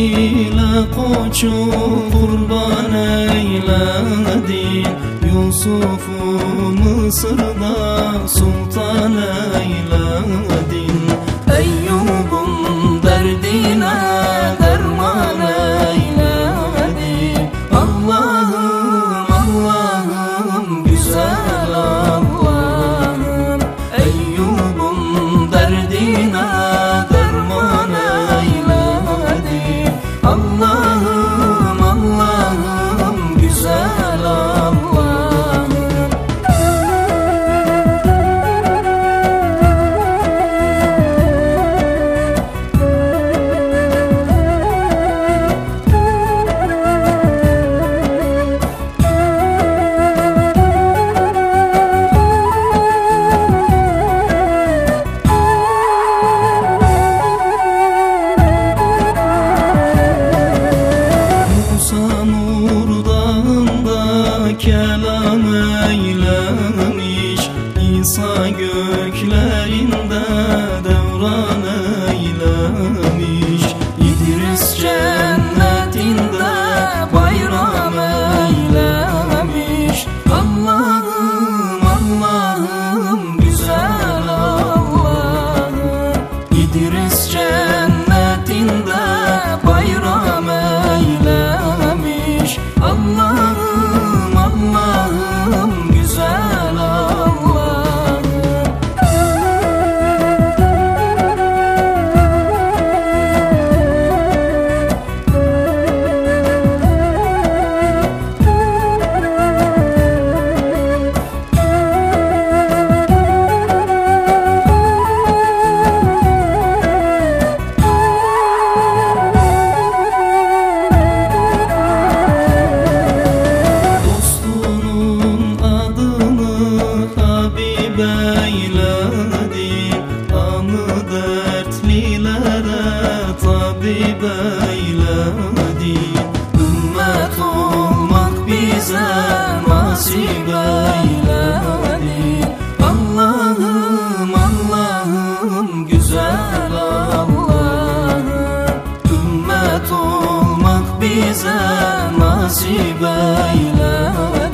ile koçu kurban eyledin. Yusuf'u Mısır'da sun kalsa gökler Rabbi beyledi Ümmet olmak bize nasip eyledi Allah'ım Allah'ım güzel Allah'ım. Ümmet olmak bize nasip eyledi